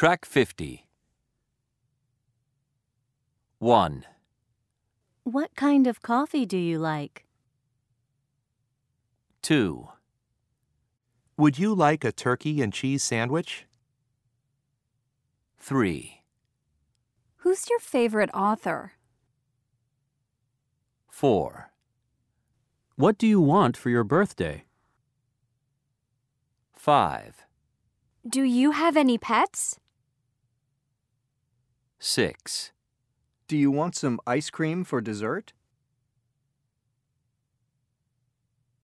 Track 50. 1, What kind of coffee do you like? 2, Would you like a turkey and cheese sandwich? 3, Who's your favorite author? 4, What do you want for your birthday? 5, Do you have any pets? 6, Do you want some ice cream for dessert?